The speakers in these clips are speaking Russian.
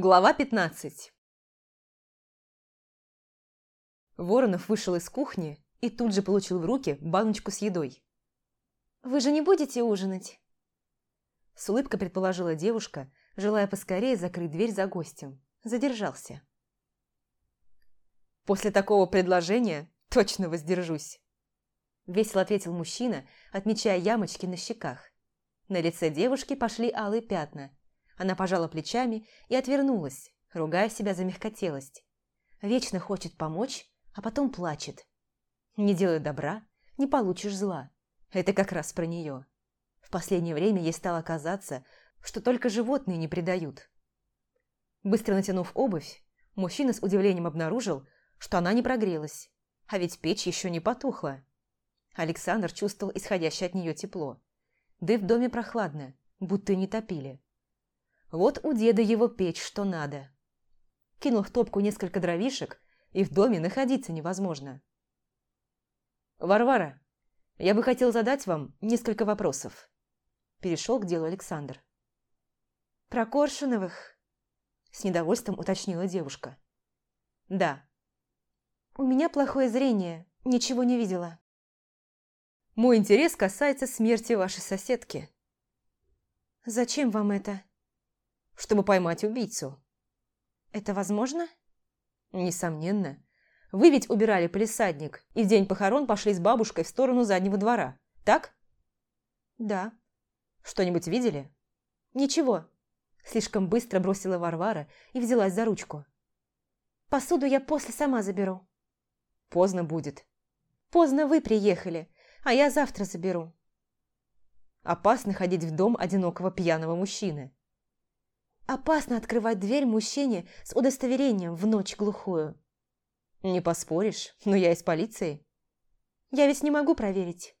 Глава 15 Воронов вышел из кухни и тут же получил в руки баночку с едой. «Вы же не будете ужинать?» С улыбкой предположила девушка, желая поскорее закрыть дверь за гостем. Задержался. «После такого предложения точно воздержусь!» Весело ответил мужчина, отмечая ямочки на щеках. На лице девушки пошли алые пятна. Она пожала плечами и отвернулась, ругая себя за мягкотелость. Вечно хочет помочь, а потом плачет. Не делай добра, не получишь зла. Это как раз про нее. В последнее время ей стало казаться, что только животные не предают. Быстро натянув обувь, мужчина с удивлением обнаружил, что она не прогрелась, а ведь печь еще не потухла. Александр чувствовал исходящее от нее тепло. Да и в доме прохладно, будто не топили. Вот у деда его печь что надо. Кинул в топку несколько дровишек, и в доме находиться невозможно. «Варвара, я бы хотел задать вам несколько вопросов». Перешел к делу Александр. «Про Коршуновых?» С недовольством уточнила девушка. «Да». «У меня плохое зрение, ничего не видела». Мой интерес касается смерти вашей соседки. Зачем вам это? Чтобы поймать убийцу. Это возможно? Несомненно. Вы ведь убирали полисадник и в день похорон пошли с бабушкой в сторону заднего двора, так? Да. Что-нибудь видели? Ничего. Слишком быстро бросила Варвара и взялась за ручку. Посуду я после сама заберу. Поздно будет. Поздно вы приехали а я завтра заберу. Опасно ходить в дом одинокого пьяного мужчины. Опасно открывать дверь мужчине с удостоверением в ночь глухую. Не поспоришь, но я из полиции. Я ведь не могу проверить.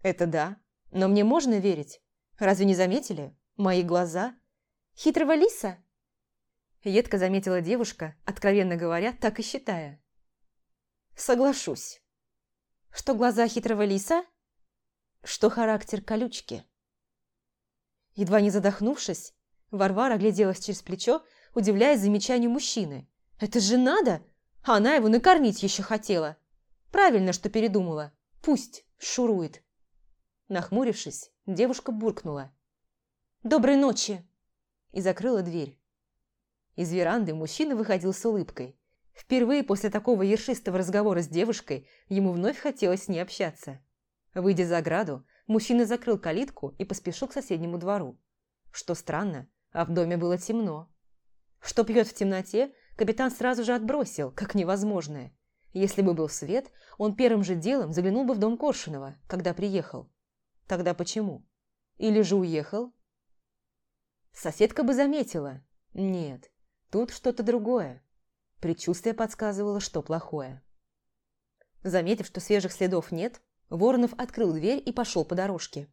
Это да, но мне можно верить. Разве не заметили? Мои глаза. Хитрого лиса? Едко заметила девушка, откровенно говоря, так и считая. Соглашусь. Что глаза хитрого лиса? Что характер колючки? Едва не задохнувшись, Варвара огляделась через плечо, удивляясь замечанию мужчины. «Это же надо! Она его накормить еще хотела!» «Правильно, что передумала. Пусть шурует!» Нахмурившись, девушка буркнула. «Доброй ночи!» и закрыла дверь. Из веранды мужчина выходил с улыбкой. Впервые после такого ершистого разговора с девушкой ему вновь хотелось с ней общаться. Выйдя за ограду, мужчина закрыл калитку и поспешил к соседнему двору. Что странно, а в доме было темно. Что пьет в темноте, капитан сразу же отбросил, как невозможное. Если бы был свет, он первым же делом заглянул бы в дом Коршунова, когда приехал. Тогда почему? Или же уехал? Соседка бы заметила. Нет, тут что-то другое. Предчувствие подсказывало, что плохое. Заметив, что свежих следов нет, Воронов открыл дверь и пошел по дорожке.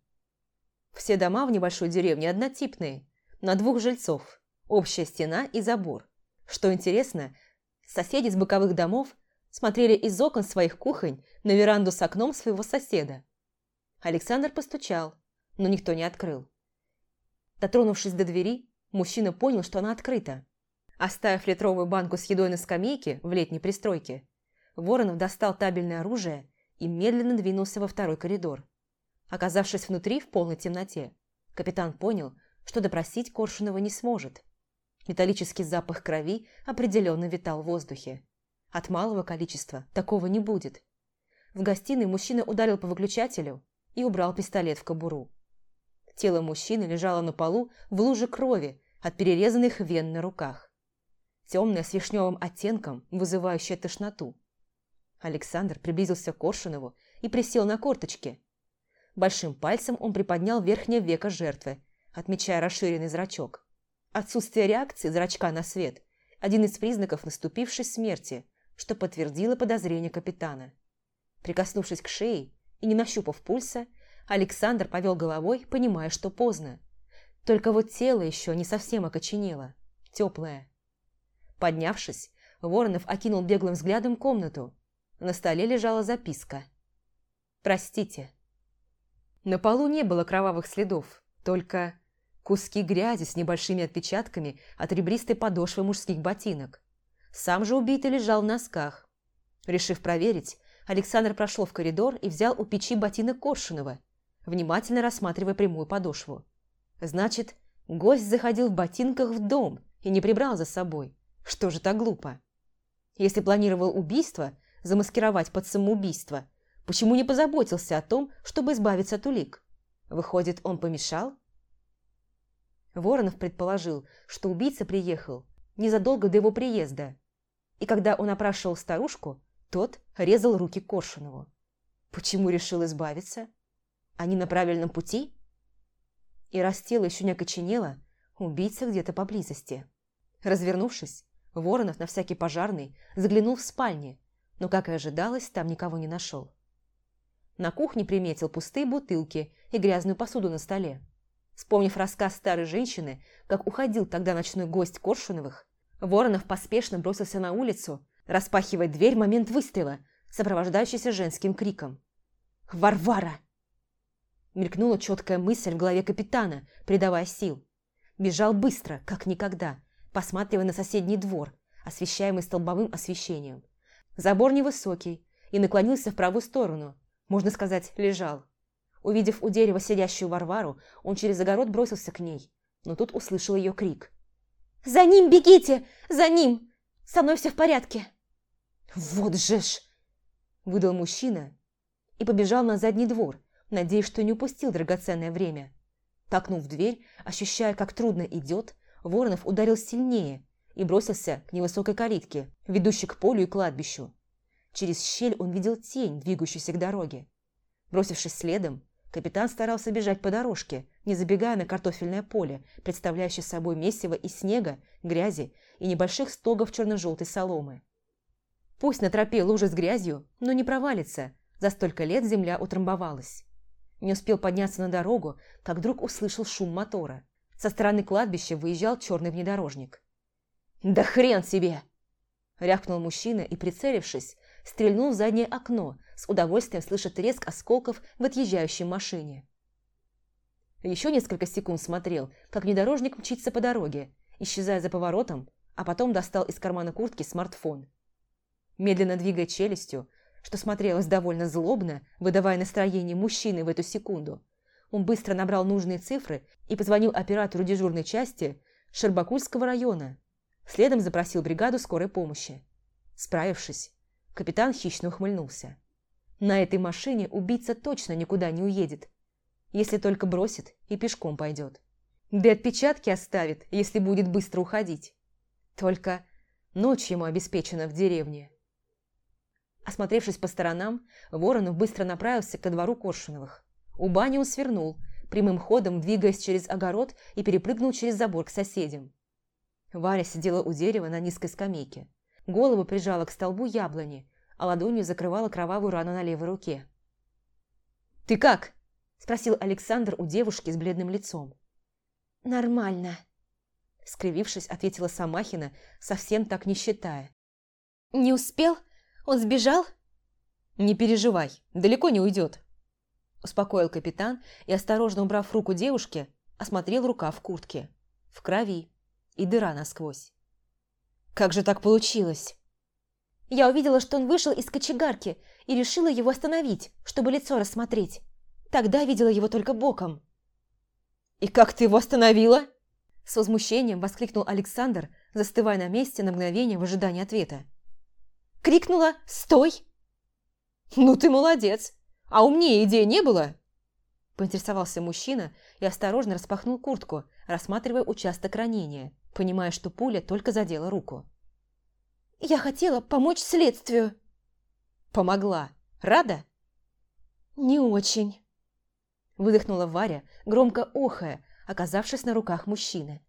Все дома в небольшой деревне однотипные, на двух жильцов, общая стена и забор. Что интересно, соседи с боковых домов смотрели из окон своих кухонь на веранду с окном своего соседа. Александр постучал, но никто не открыл. Дотронувшись до двери, мужчина понял, что она открыта. Оставив литровую банку с едой на скамейке в летней пристройке, Воронов достал табельное оружие и медленно двинулся во второй коридор. Оказавшись внутри в полной темноте, капитан понял, что допросить Коршунова не сможет. Металлический запах крови определенно витал в воздухе. От малого количества такого не будет. В гостиной мужчина ударил по выключателю и убрал пистолет в кобуру. Тело мужчины лежало на полу в луже крови от перерезанных вен на руках темная с вишневым оттенком, вызывающая тошноту. Александр приблизился к Коршунову и присел на корточки. Большим пальцем он приподнял верхнее веко жертвы, отмечая расширенный зрачок. Отсутствие реакции зрачка на свет – один из признаков наступившей смерти, что подтвердило подозрение капитана. Прикоснувшись к шее и не нащупав пульса, Александр повел головой, понимая, что поздно. Только вот тело еще не совсем окоченело, теплое. Поднявшись, Воронов окинул беглым взглядом комнату. На столе лежала записка. «Простите». На полу не было кровавых следов, только куски грязи с небольшими отпечатками от ребристой подошвы мужских ботинок. Сам же убитый лежал в носках. Решив проверить, Александр прошел в коридор и взял у печи ботинок Коршунова, внимательно рассматривая прямую подошву. Значит, гость заходил в ботинках в дом и не прибрал за собой. Что же так глупо? Если планировал убийство, замаскировать под самоубийство, почему не позаботился о том, чтобы избавиться от улик? Выходит, он помешал? Воронов предположил, что убийца приехал незадолго до его приезда, и когда он опрашивал старушку, тот резал руки Коршунову. Почему решил избавиться? Они на правильном пути? И раз тело еще не окоченело, убийца где-то поблизости. Развернувшись, Воронов на всякий пожарный заглянул в спальни, но, как и ожидалось, там никого не нашел. На кухне приметил пустые бутылки и грязную посуду на столе. Вспомнив рассказ старой женщины, как уходил тогда ночной гость Коршуновых, Воронов поспешно бросился на улицу, распахивая дверь в момент выстрела, сопровождающийся женским криком. «Варвара!» Мелькнула четкая мысль в голове капитана, придавая сил. Бежал быстро, как никогда, посматривая на соседний двор, освещаемый столбовым освещением. Забор невысокий, и наклонился в правую сторону, можно сказать, лежал. Увидев у дерева сидящую Варвару, он через огород бросился к ней, но тут услышал ее крик. «За ним бегите! За ним! Со мной все в порядке!» «Вот же ж!» – выдал мужчина и побежал на задний двор, надеясь, что не упустил драгоценное время. Толкнув дверь, ощущая, как трудно идет, Воронов ударил сильнее и бросился к невысокой калитке, ведущей к полю и кладбищу. Через щель он видел тень, двигающуюся к дороге. Бросившись следом, Капитан старался бежать по дорожке, не забегая на картофельное поле, представляющее собой месиво из снега, грязи и небольших стогов черно-желтой соломы. Пусть на тропе лужа с грязью, но не провалится, за столько лет земля утрамбовалась. Не успел подняться на дорогу, как вдруг услышал шум мотора. Со стороны кладбища выезжал черный внедорожник. «Да хрен себе!» Рявкнул мужчина и, прицелившись, стрельнул в заднее окно, с удовольствием слыша треск осколков в отъезжающей машине. Еще несколько секунд смотрел, как внедорожник мчится по дороге, исчезая за поворотом, а потом достал из кармана куртки смартфон. Медленно двигая челюстью, что смотрелось довольно злобно, выдавая настроение мужчины в эту секунду, он быстро набрал нужные цифры и позвонил оператору дежурной части Шербакульского района. Следом запросил бригаду скорой помощи. Справившись, Капитан хищно ухмыльнулся. На этой машине убийца точно никуда не уедет, если только бросит и пешком пойдет. Да и отпечатки оставит, если будет быстро уходить. Только ночь ему обеспечена в деревне. Осмотревшись по сторонам, Воронов быстро направился ко двору Коршуновых. У бани он свернул, прямым ходом двигаясь через огород и перепрыгнул через забор к соседям. Варя сидела у дерева на низкой скамейке. Голову прижала к столбу яблони, а ладонью закрывала кровавую рану на левой руке. «Ты как?» – спросил Александр у девушки с бледным лицом. «Нормально», – скривившись, ответила Самахина, совсем так не считая. «Не успел? Он сбежал?» «Не переживай, далеко не уйдет», – успокоил капитан и, осторожно убрав руку девушки, осмотрел рука в куртке. В крови и дыра насквозь. Как же так получилось? Я увидела, что он вышел из кочегарки и решила его остановить, чтобы лицо рассмотреть. Тогда видела его только боком. «И как ты его остановила?» С возмущением воскликнул Александр, застывая на месте на мгновение в ожидании ответа. Крикнула «Стой!» «Ну ты молодец! А умнее идеи не было?» Поинтересовался мужчина и осторожно распахнул куртку, рассматривая участок ранения, понимая, что пуля только задела руку. «Я хотела помочь следствию». «Помогла. Рада?» «Не очень», – выдохнула Варя, громко охая, оказавшись на руках мужчины.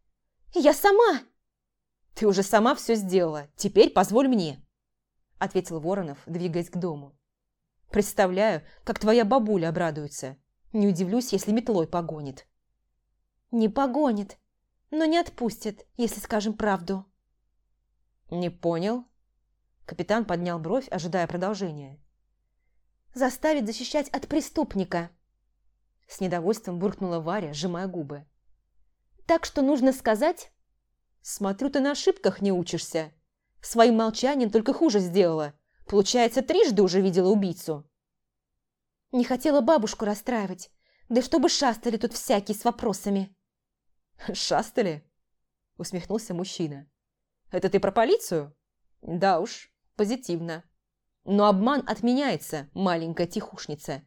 «Я сама!» «Ты уже сама все сделала. Теперь позволь мне», – ответил Воронов, двигаясь к дому. «Представляю, как твоя бабуля обрадуется. Не удивлюсь, если метлой погонит». «Не погонит но не отпустят, если скажем правду». «Не понял?» Капитан поднял бровь, ожидая продолжения. «Заставит защищать от преступника!» С недовольством буркнула Варя, сжимая губы. Так что нужно сказать... Смотрю, ты на ошибках не учишься. Своим молчанием только хуже сделала. Получается, трижды уже видела убийцу. Не хотела бабушку расстраивать. Да чтобы шастали тут всякие с вопросами. Шастали? Усмехнулся мужчина. Это ты про полицию? Да уж, позитивно. Но обман отменяется, маленькая тихушница.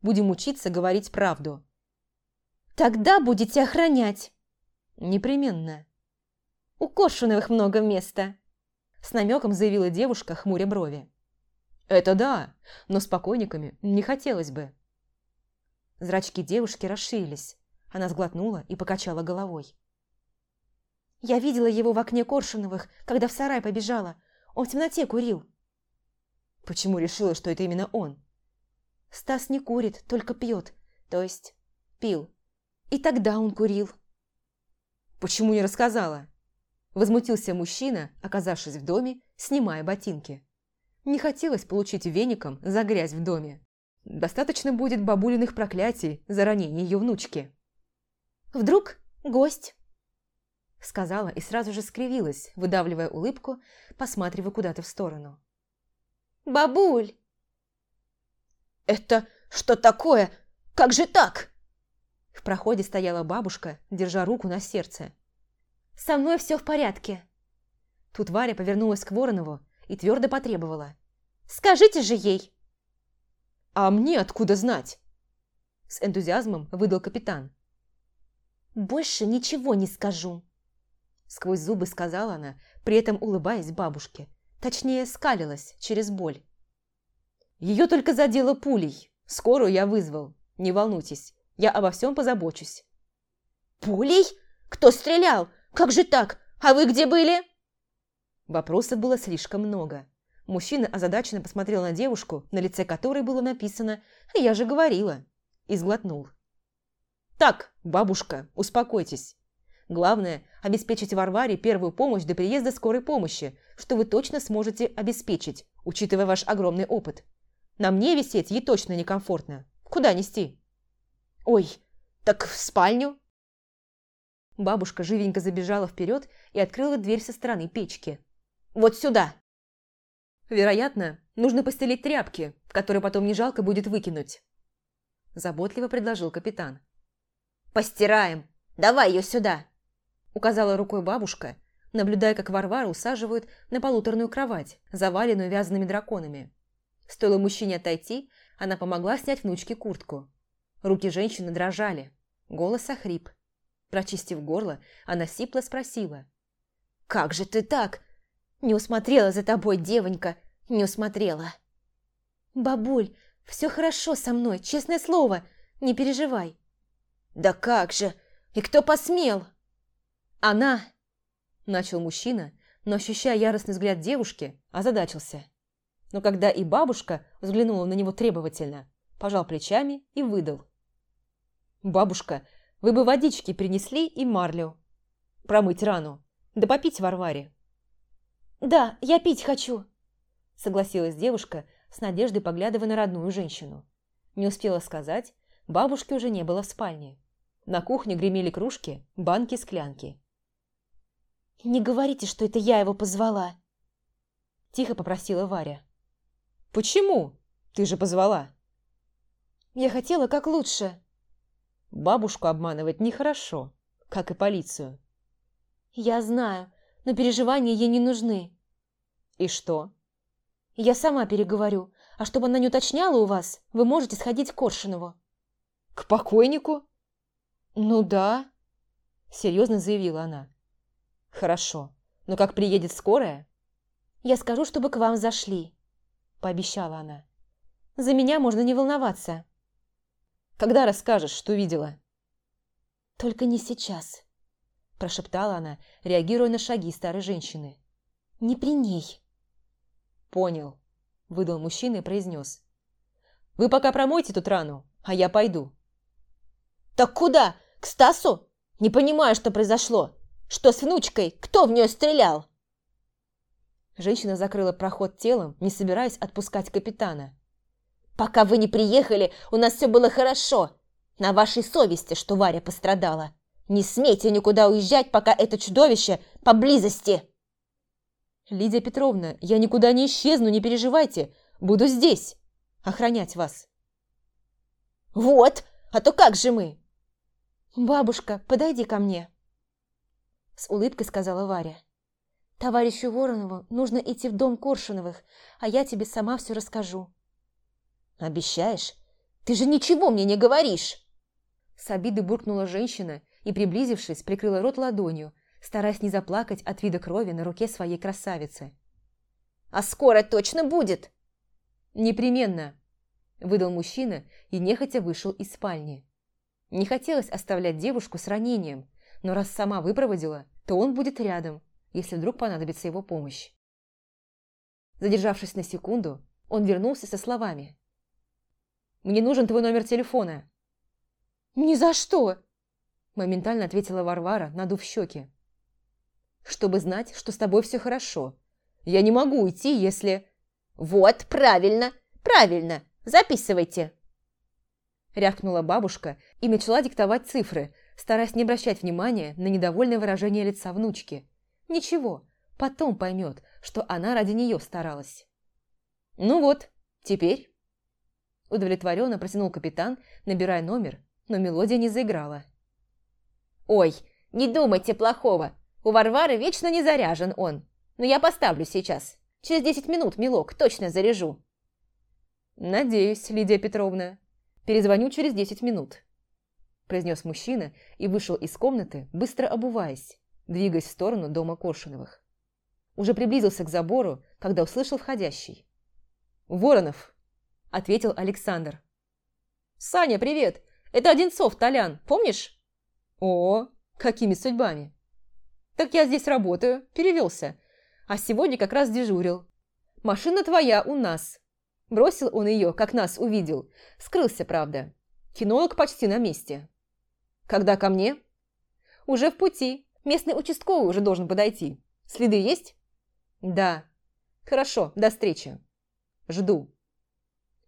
Будем учиться говорить правду. Тогда будете охранять. Непременно. У Коршуновых много места. С намеком заявила девушка, хмуря брови. Это да, но с покойниками не хотелось бы. Зрачки девушки расширились. Она сглотнула и покачала головой. Я видела его в окне Коршуновых, когда в сарай побежала. Он в темноте курил. Почему решила, что это именно он? Стас не курит, только пьет. То есть пил. И тогда он курил. Почему не рассказала? Возмутился мужчина, оказавшись в доме, снимая ботинки. Не хотелось получить веником за грязь в доме. Достаточно будет бабулиных проклятий за ранение ее внучки. «Вдруг гость?» Сказала и сразу же скривилась, выдавливая улыбку, посматривая куда-то в сторону. «Бабуль!» «Это что такое? Как же так?» В проходе стояла бабушка, держа руку на сердце. «Со мной все в порядке». Тут Варя повернулась к Воронову и твердо потребовала. «Скажите же ей!» «А мне откуда знать?» С энтузиазмом выдал капитан. «Больше ничего не скажу», Сквозь зубы сказала она, при этом улыбаясь бабушке. Точнее, скалилась через боль. Ее только задело пулей. Скорую я вызвал. Не волнуйтесь, я обо всем позабочусь. «Пулей? Кто стрелял? Как же так? А вы где были?» Вопросов было слишком много. Мужчина озадаченно посмотрел на девушку, на лице которой было написано «Я же говорила», и сглотнул. «Так, бабушка, успокойтесь. Главное – обеспечить Варваре первую помощь до приезда скорой помощи, что вы точно сможете обеспечить, учитывая ваш огромный опыт. На мне висеть ей точно некомфортно. Куда нести? Ой, так в спальню? Бабушка живенько забежала вперед и открыла дверь со стороны печки. Вот сюда. Вероятно, нужно постелить тряпки, которые потом не жалко будет выкинуть. Заботливо предложил капитан. Постираем. Давай ее сюда. Указала рукой бабушка, наблюдая, как Варвару усаживают на полуторную кровать, заваленную вязаными драконами. Стоило мужчине отойти, она помогла снять внучке куртку. Руки женщины дрожали, голос охрип. Прочистив горло, она сипло спросила. «Как же ты так? Не усмотрела за тобой, девонька, не усмотрела». «Бабуль, все хорошо со мной, честное слово, не переживай». «Да как же? И кто посмел?» «Она!» – начал мужчина, но, ощущая яростный взгляд девушки, озадачился. Но когда и бабушка взглянула на него требовательно, пожал плечами и выдал. «Бабушка, вы бы водички принесли и марлю. Промыть рану, да попить Варваре». «Да, я пить хочу», – согласилась девушка, с надеждой поглядывая на родную женщину. Не успела сказать, бабушки уже не было в спальне. На кухне гремели кружки, банки, склянки. «Не говорите, что это я его позвала!» Тихо попросила Варя. «Почему? Ты же позвала!» «Я хотела как лучше!» Бабушку обманывать нехорошо, как и полицию. «Я знаю, но переживания ей не нужны». «И что?» «Я сама переговорю, а чтобы она не уточняла у вас, вы можете сходить к Коршунову». «К покойнику?» «Ну да», – серьезно заявила она. «Хорошо. Но как приедет скорая?» «Я скажу, чтобы к вам зашли», – пообещала она. «За меня можно не волноваться». «Когда расскажешь, что видела?» «Только не сейчас», – прошептала она, реагируя на шаги старой женщины. «Не при ней». «Понял», – выдал мужчина и произнес. «Вы пока промойте тут рану, а я пойду». «Так куда? К Стасу? Не понимаю, что произошло. Что с внучкой? Кто в нее стрелял?» Женщина закрыла проход телом, не собираясь отпускать капитана. «Пока вы не приехали, у нас все было хорошо. На вашей совести, что Варя пострадала. Не смейте никуда уезжать, пока это чудовище поблизости!» «Лидия Петровна, я никуда не исчезну, не переживайте. Буду здесь, охранять вас». «Вот, а то как же мы?» «Бабушка, подойди ко мне», – с улыбкой сказала Варя. «Товарищу Воронову нужно идти в дом Коршуновых, а я тебе сама все расскажу». «Обещаешь? Ты же ничего мне не говоришь!» С обиды буркнула женщина и, приблизившись, прикрыла рот ладонью, стараясь не заплакать от вида крови на руке своей красавицы. «А скоро точно будет!» «Непременно!» – выдал мужчина и нехотя вышел из спальни. Не хотелось оставлять девушку с ранением, но раз сама выпроводила, то он будет рядом, если вдруг понадобится его помощь. Задержавшись на секунду, он вернулся со словами. «Мне нужен твой номер телефона». «Ни за что!» Моментально ответила Варвара, надув щеки. «Чтобы знать, что с тобой все хорошо. Я не могу уйти, если...» «Вот, правильно, правильно, записывайте!» Рявкнула бабушка и начала диктовать цифры, стараясь не обращать внимания на недовольное выражение лица внучки. Ничего, потом поймет, что она ради нее старалась. «Ну вот, теперь...» Удовлетворенно протянул капитан, набирая номер, но мелодия не заиграла. «Ой, не думайте плохого. У Варвары вечно не заряжен он. Но я поставлю сейчас. Через десять минут, милок, точно заряжу». «Надеюсь, Лидия Петровна. Перезвоню через десять минут», произнес мужчина и вышел из комнаты, быстро обуваясь, двигаясь в сторону дома Коршуновых. Уже приблизился к забору, когда услышал входящий. «Воронов!» – ответил Александр. «Саня, привет! Это Одинцов, Толян, помнишь?» «О, какими судьбами?» «Так я здесь работаю, перевелся. А сегодня как раз дежурил. Машина твоя у нас». Бросил он ее, как нас увидел. Скрылся, правда. Кинолог почти на месте. «Когда ко мне?» «Уже в пути. Местный участковый уже должен подойти. Следы есть?» «Да». «Хорошо, до встречи». «Жду».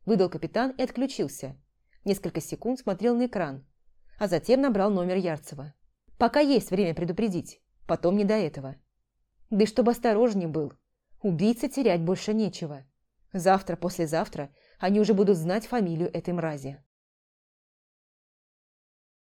Выдал капитан и отключился. Несколько секунд смотрел на экран, а затем набрал номер Ярцева. Пока есть время предупредить, потом не до этого. Да и чтобы осторожнее был. Убийце терять больше нечего. Завтра, послезавтра они уже будут знать фамилию этой мрази.